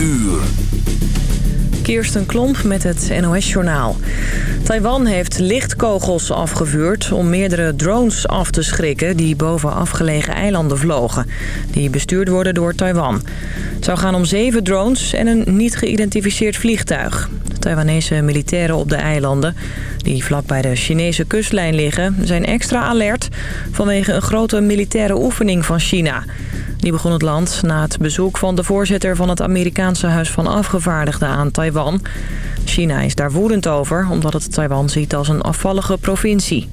uur. Kirsten Klomp met het NOS-journaal. Taiwan heeft lichtkogels afgevuurd om meerdere drones af te schrikken... die boven afgelegen eilanden vlogen. Die bestuurd worden door Taiwan. Het zou gaan om zeven drones en een niet geïdentificeerd vliegtuig. De Taiwanese militairen op de eilanden, die vlak bij de Chinese kustlijn liggen... zijn extra alert vanwege een grote militaire oefening van China... Die begon het land na het bezoek van de voorzitter van het Amerikaanse Huis van Afgevaardigden aan Taiwan. China is daar woedend over, omdat het Taiwan ziet als een afvallige provincie.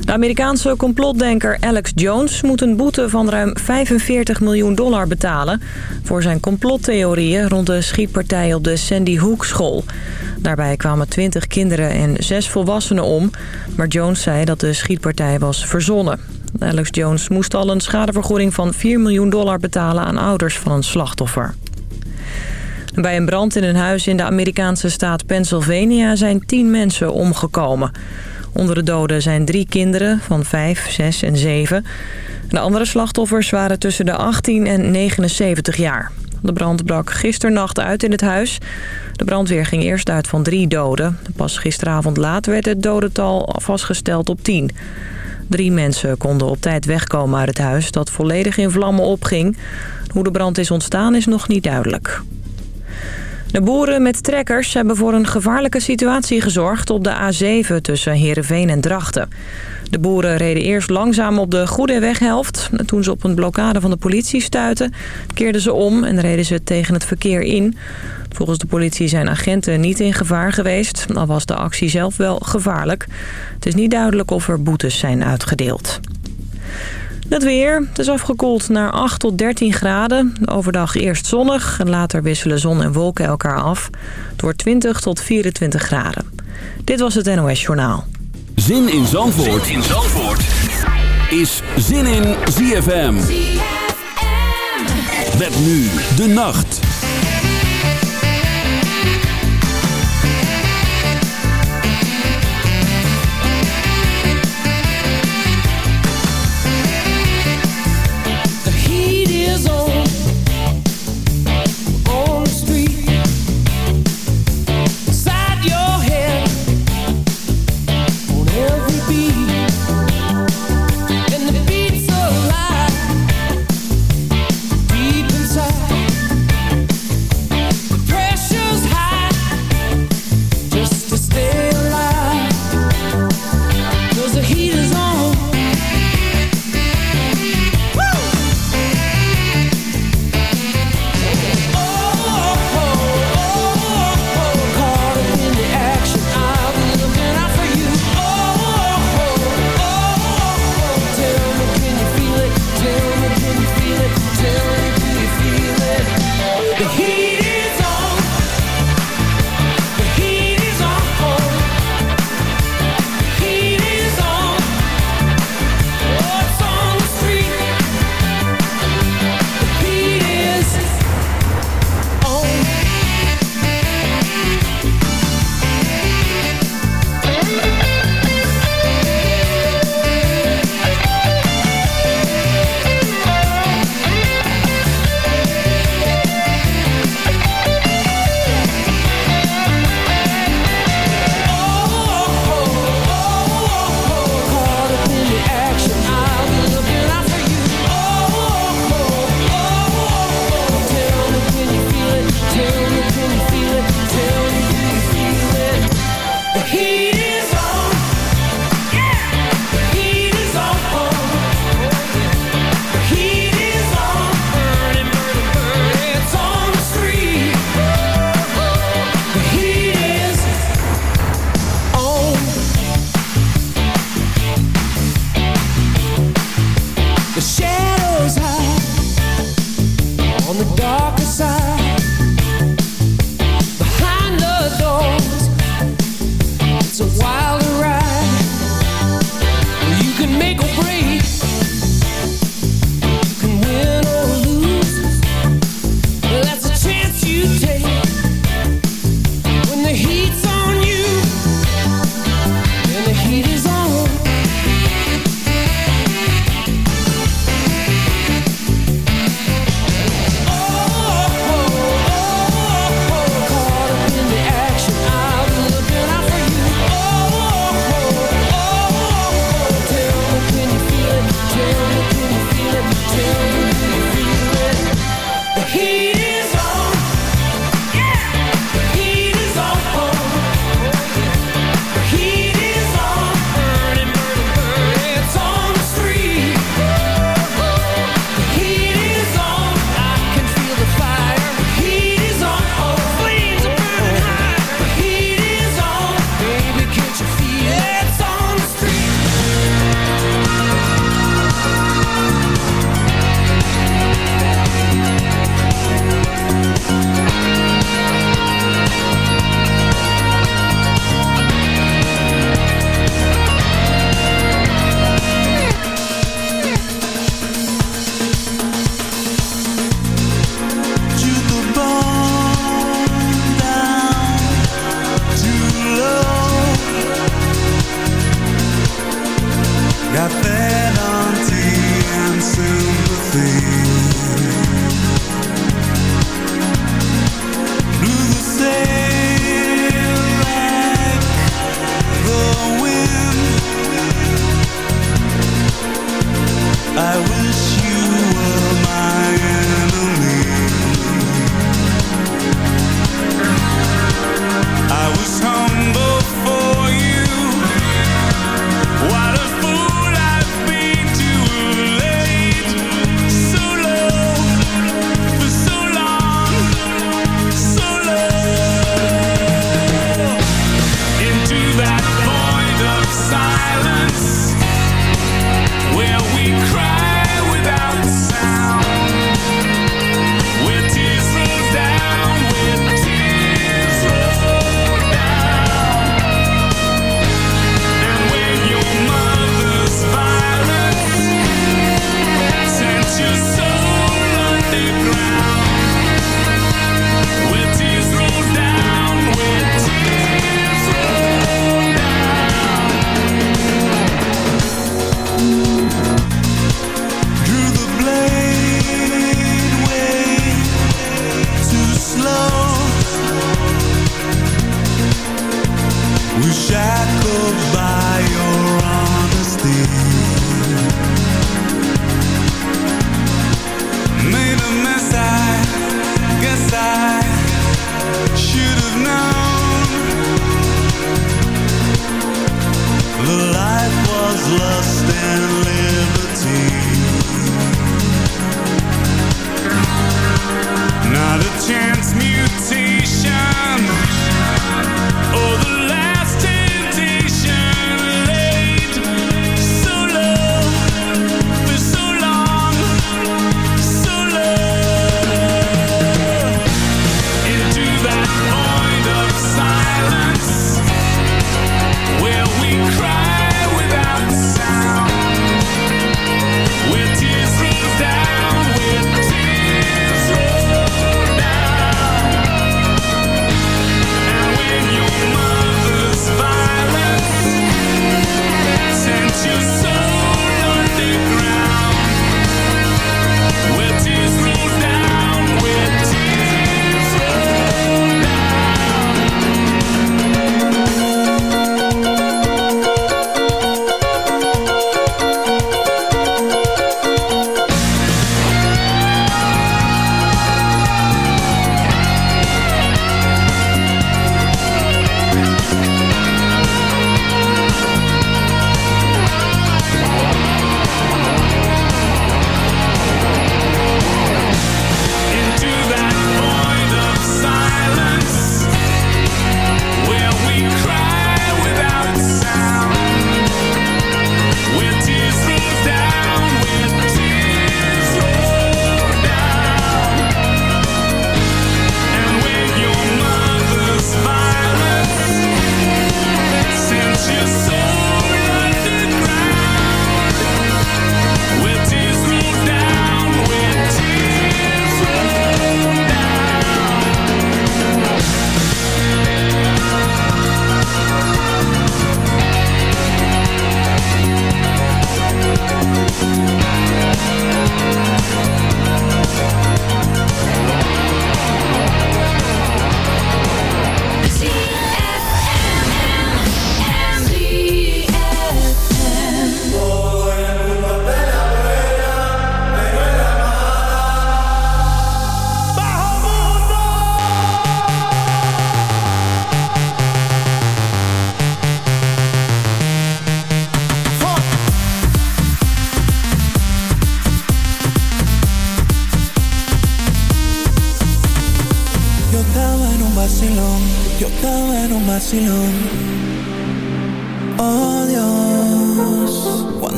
De Amerikaanse complotdenker Alex Jones moet een boete van ruim 45 miljoen dollar betalen... voor zijn complottheorieën rond de schietpartij op de Sandy Hook school. Daarbij kwamen 20 kinderen en 6 volwassenen om, maar Jones zei dat de schietpartij was verzonnen. Alex Jones moest al een schadevergoeding van 4 miljoen dollar betalen aan ouders van een slachtoffer. Bij een brand in een huis in de Amerikaanse staat Pennsylvania zijn 10 mensen omgekomen. Onder de doden zijn drie kinderen van 5, 6 en 7. De andere slachtoffers waren tussen de 18 en 79 jaar. De brand brak gisternacht uit in het huis. De brandweer ging eerst uit van drie doden. Pas gisteravond laat werd het dodental vastgesteld op 10. Drie mensen konden op tijd wegkomen uit het huis dat volledig in vlammen opging. Hoe de brand is ontstaan is nog niet duidelijk. De boeren met trekkers hebben voor een gevaarlijke situatie gezorgd op de A7 tussen Heerenveen en Drachten. De boeren reden eerst langzaam op de goede weghelft. Toen ze op een blokkade van de politie stuiten, keerden ze om en reden ze tegen het verkeer in. Volgens de politie zijn agenten niet in gevaar geweest, al was de actie zelf wel gevaarlijk. Het is niet duidelijk of er boetes zijn uitgedeeld. Het weer. Het is afgekoeld naar 8 tot 13 graden. Overdag eerst zonnig en later wisselen zon en wolken elkaar af. Het wordt 20 tot 24 graden. Dit was het NOS Journaal. Zin in Zandvoort, zin in Zandvoort. is Zin in ZFM. ZFM. Met nu de nacht. slow.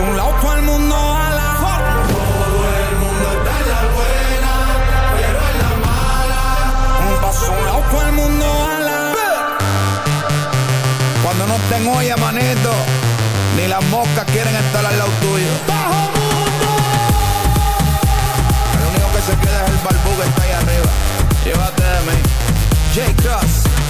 un lado al mundo a la Todo el mundo está en la buena, pero en la mala. Un paso un lado cual mundo a la Cuando no tengo olla, manito, ni las moscas quieren estar al lado tuyo. ¡Bajo mundo! El único que se queda es el barbú que está ahí arriba. Llévate de mí. J. Cross.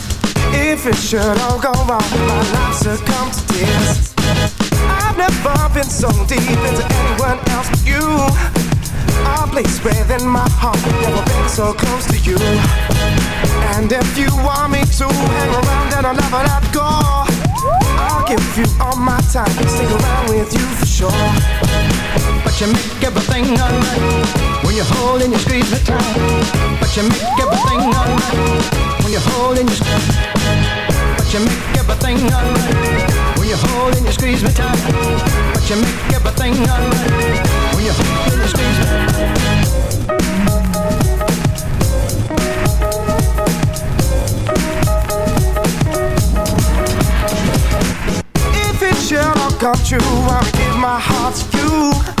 If it should all go wrong, my life succumb to tears. I've never been so deep into anyone else but you. A place within my heart, never been so close to you. And if you want me to hang around and I'll never let go, I'll give you all my time, stick around with you for sure. But you make everything alright When you hold and you squeeze me tight But you make everything alright When you hold and you squeeze But you make everything alright. When you hold and you squeeze me tight. But you make everything alright. When you hold and you squeeze me If it should all come true, I'll give my heart to you.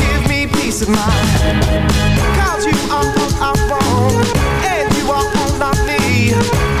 peace of mind. Cause you are all I want, and you are all I need.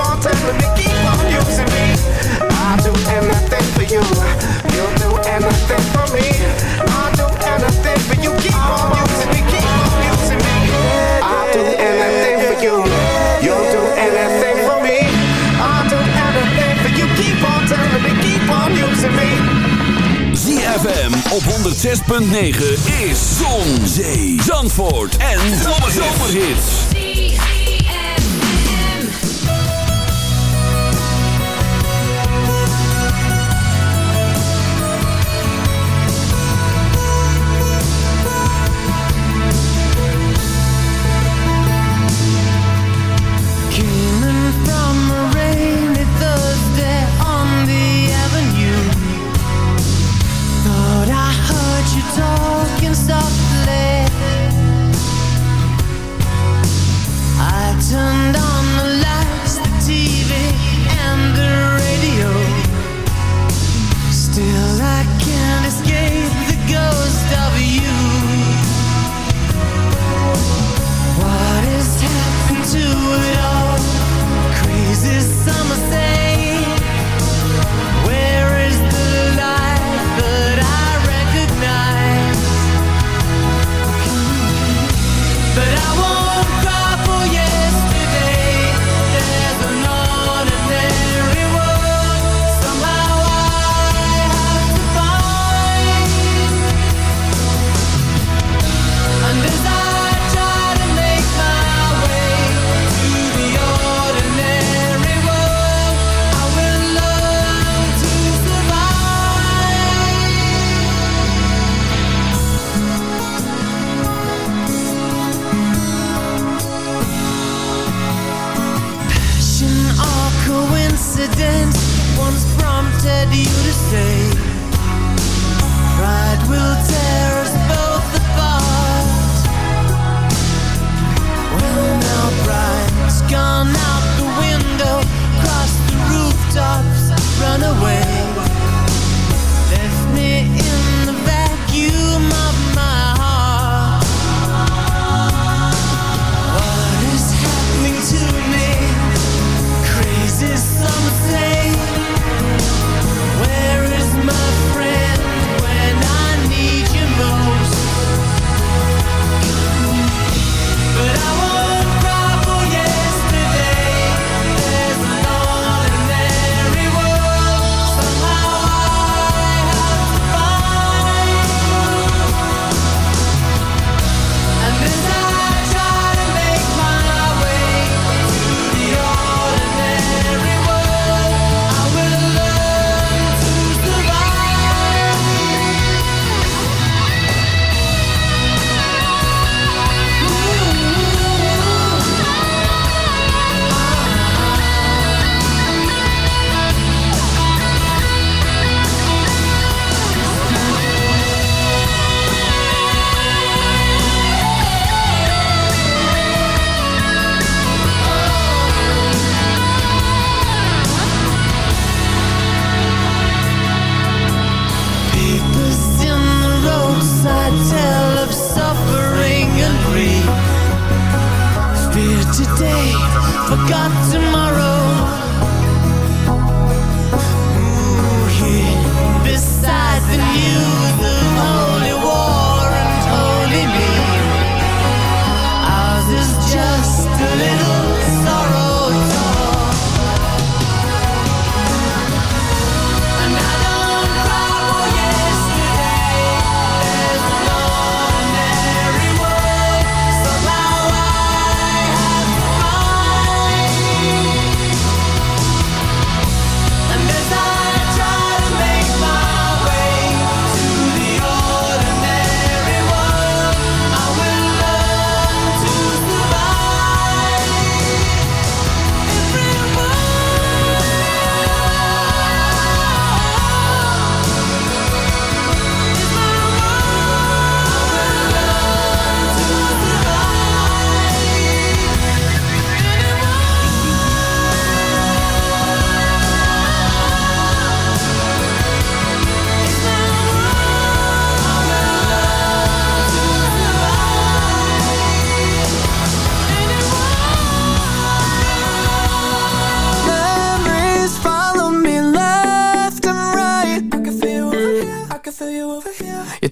on telling me, keep on using me. I'll do anything for you. You'll do anything for me. I'll do anything for you. Keep on using me, keep on using me. I'll do anything for you. You'll do anything for me. I'll do anything for you. Keep on telling me, keep on using me. ZFM op 106.9 is Zon, Zee, Zandvoort en Zomerhits. confidence once prompted you to say Pride will tear us both apart. Well now pride's gone out the window Cross the rooftops, run away.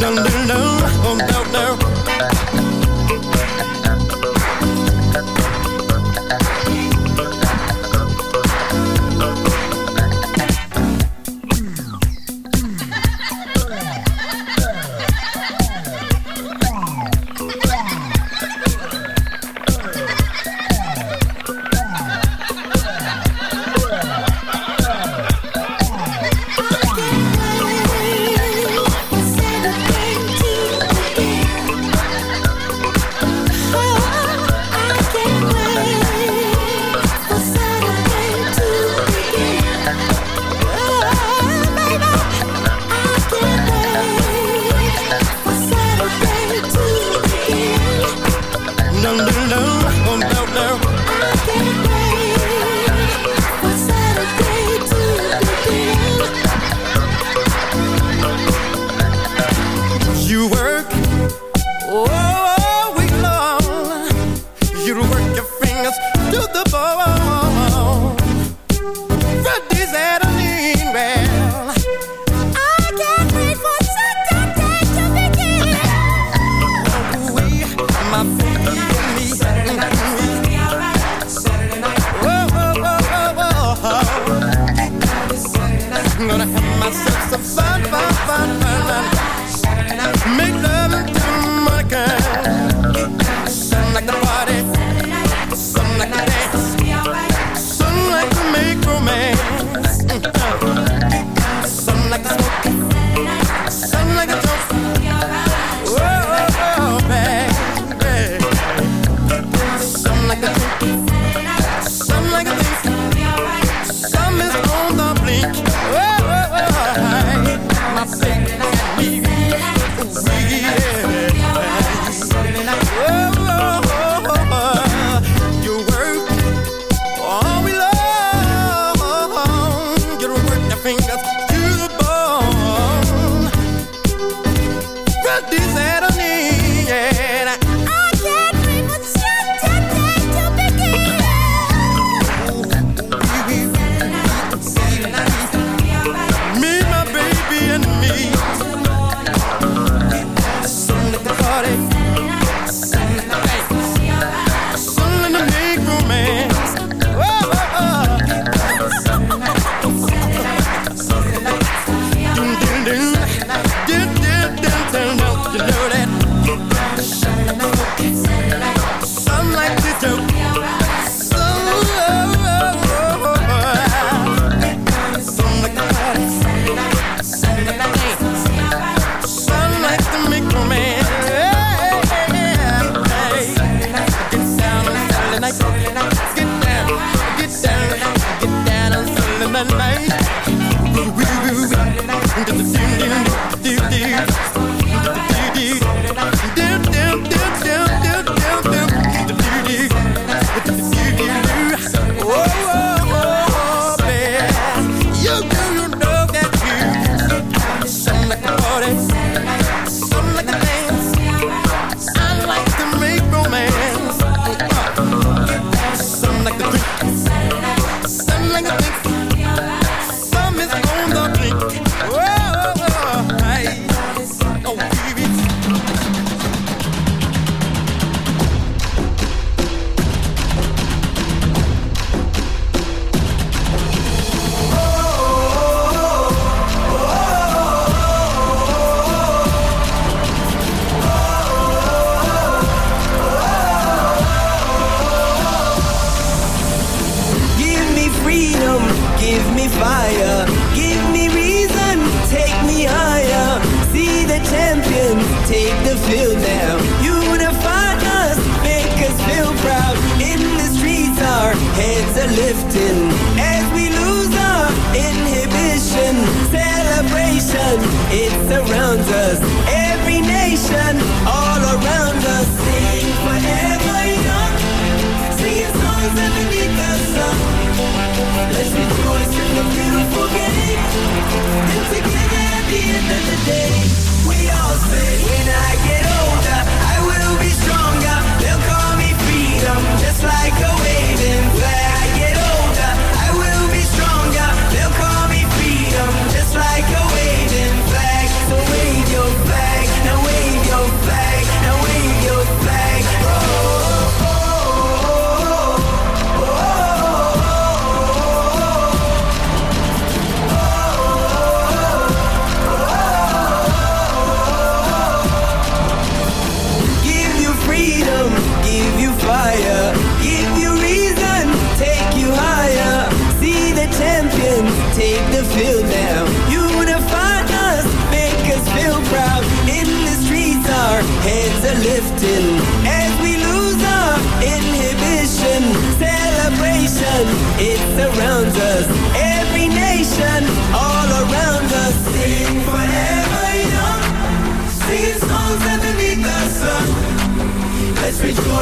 No, no, no, oh, no, no.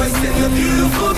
Rejoice in the beautiful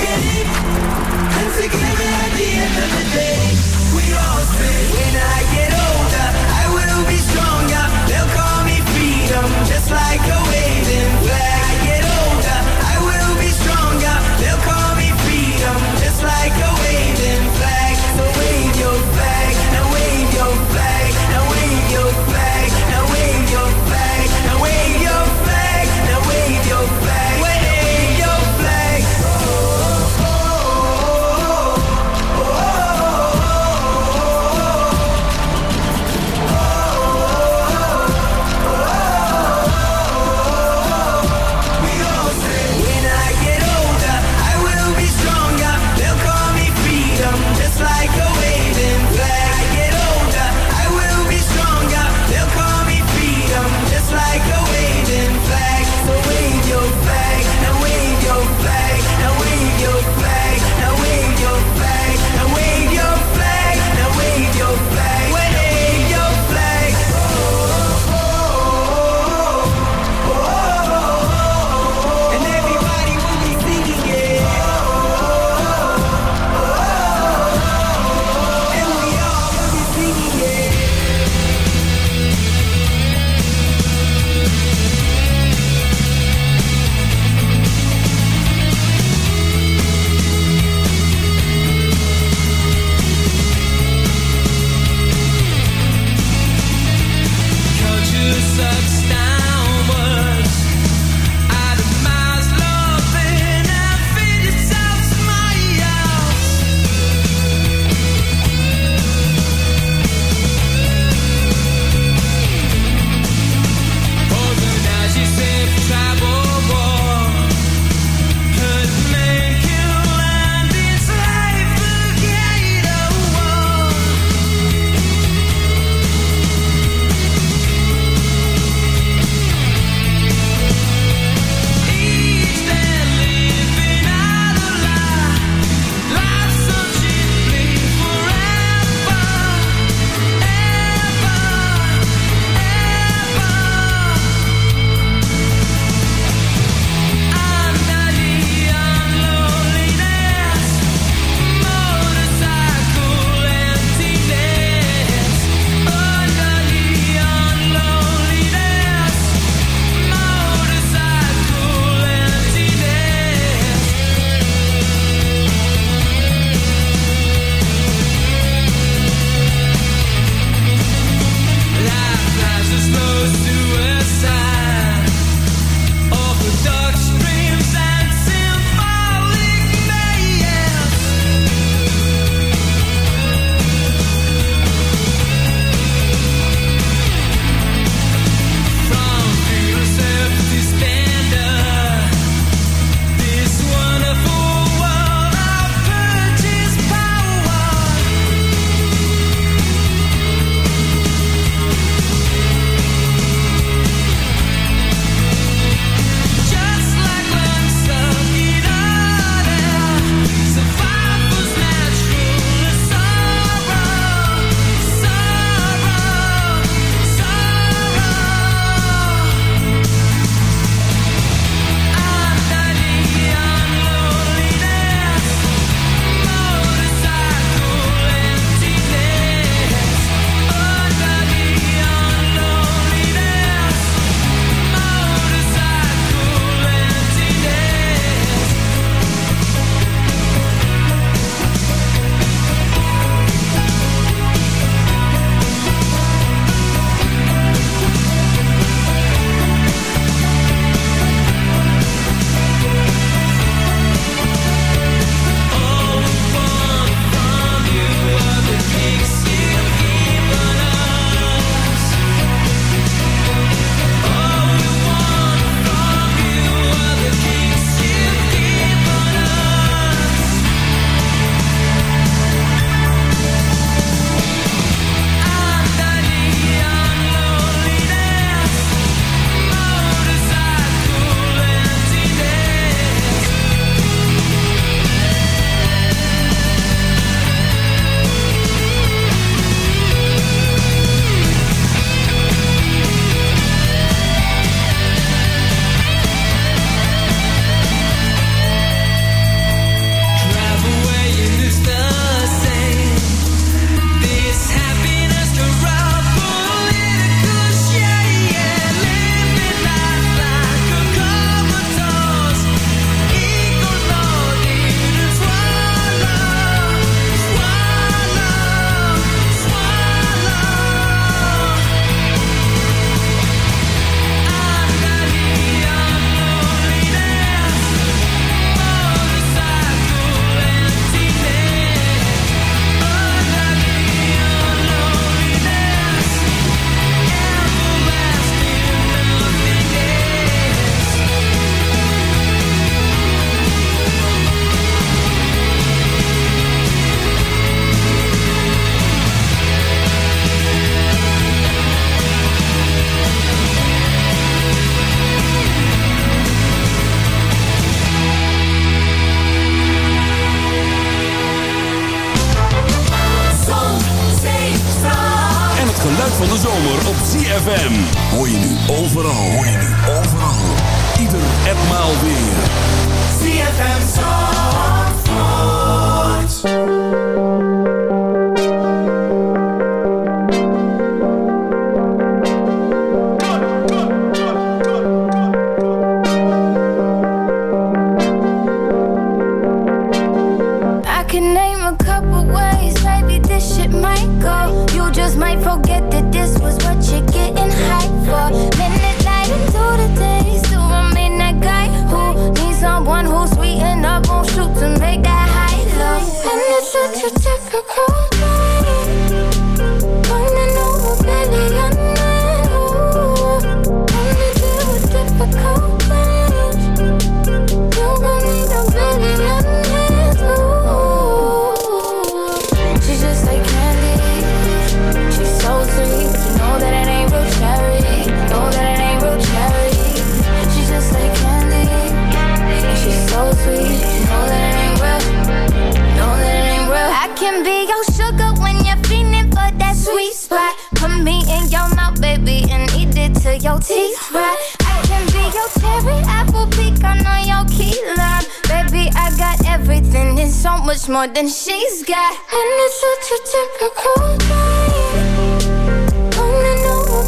be your sugar when you're feeling for that sweet spot. Put me in your mouth, baby, and eat it till your teeth rot. I can be your cherry apple pecan on your key lime. Baby, I got everything and so much more than she's got. And it's such a typical night. Only know what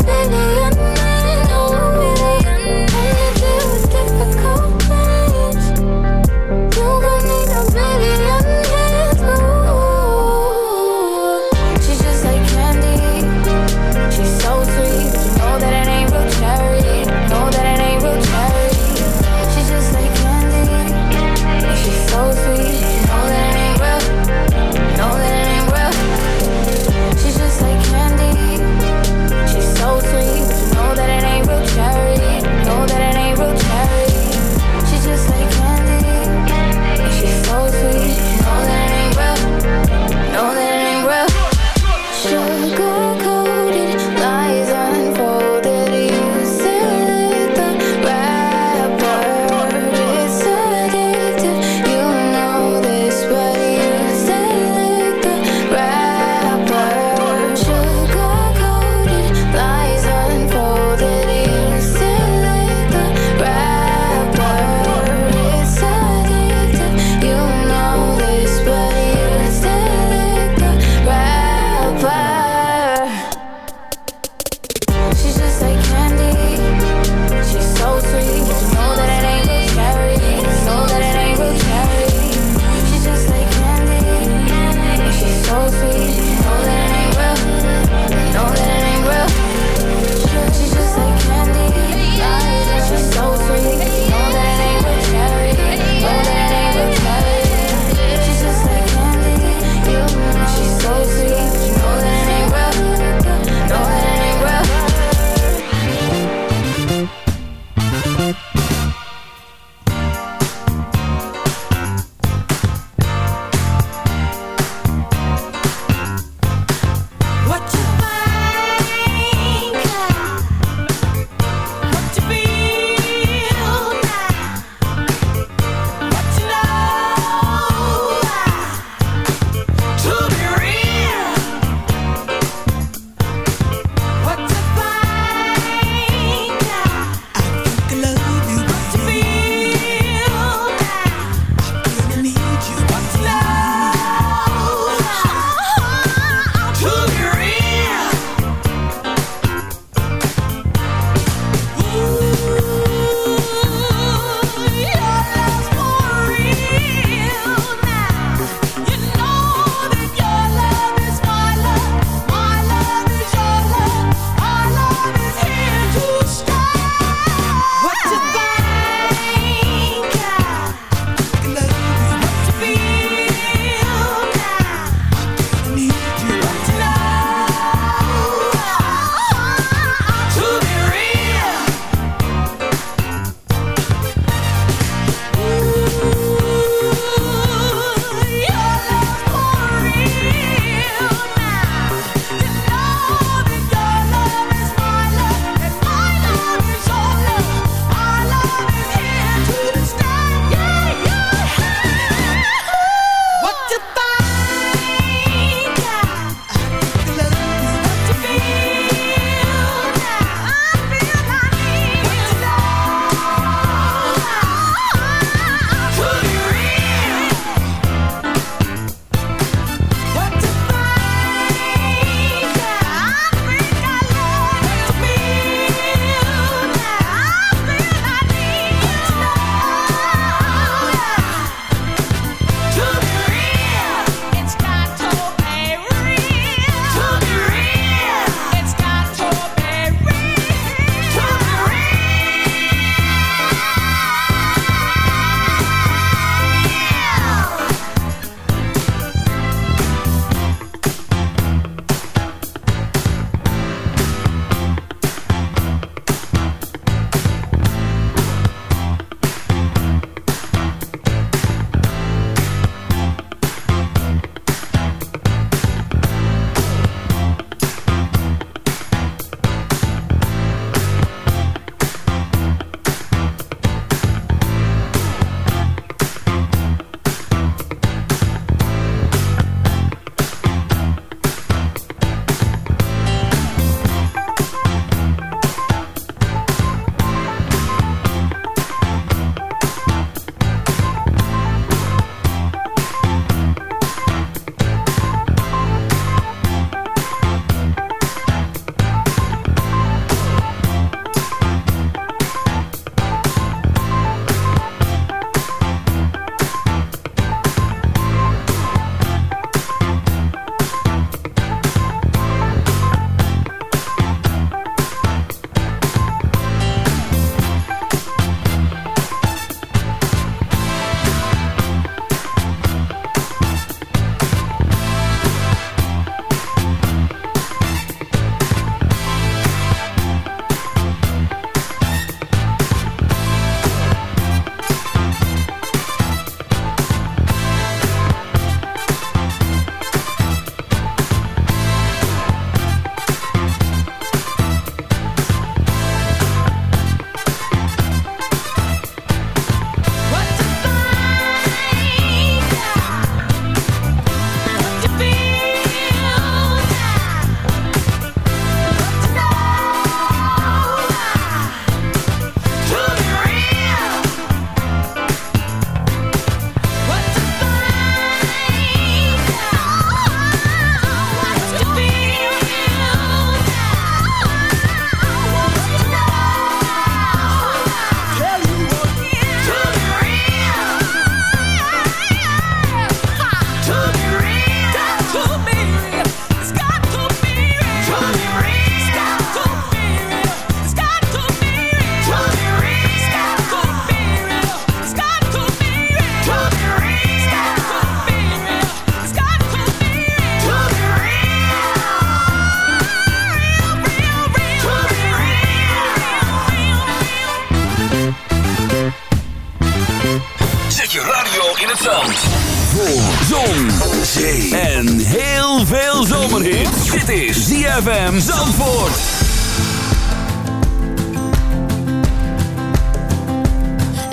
ZFM Zandvoort.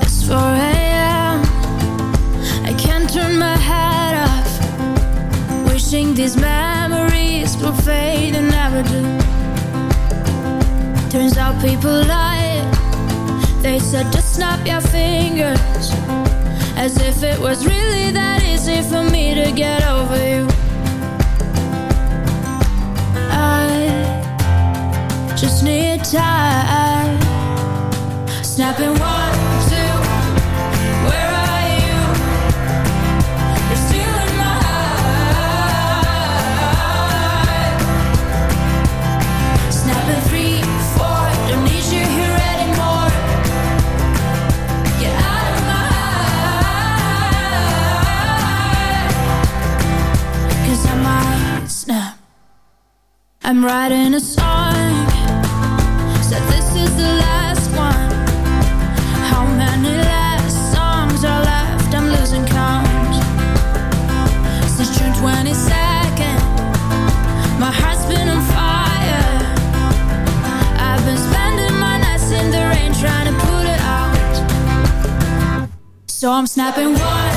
It's 4 a.m. I can't turn my head off. Wishing these memories will fade and never do. Turns out people lie. They said just snap your fingers. As if it was really that easy for me to get over you. Just need time. Snapping one, two. Where are you? You're still in my heart. Snapping three, four. Don't need you here anymore. Get out of my I might snap. I'm writing a song. So I'm snapping one,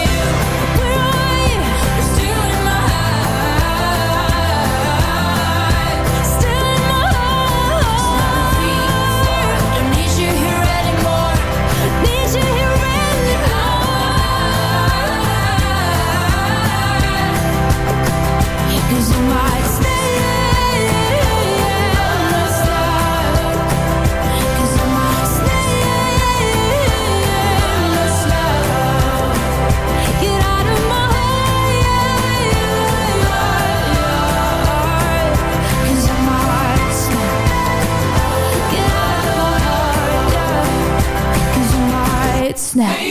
Snap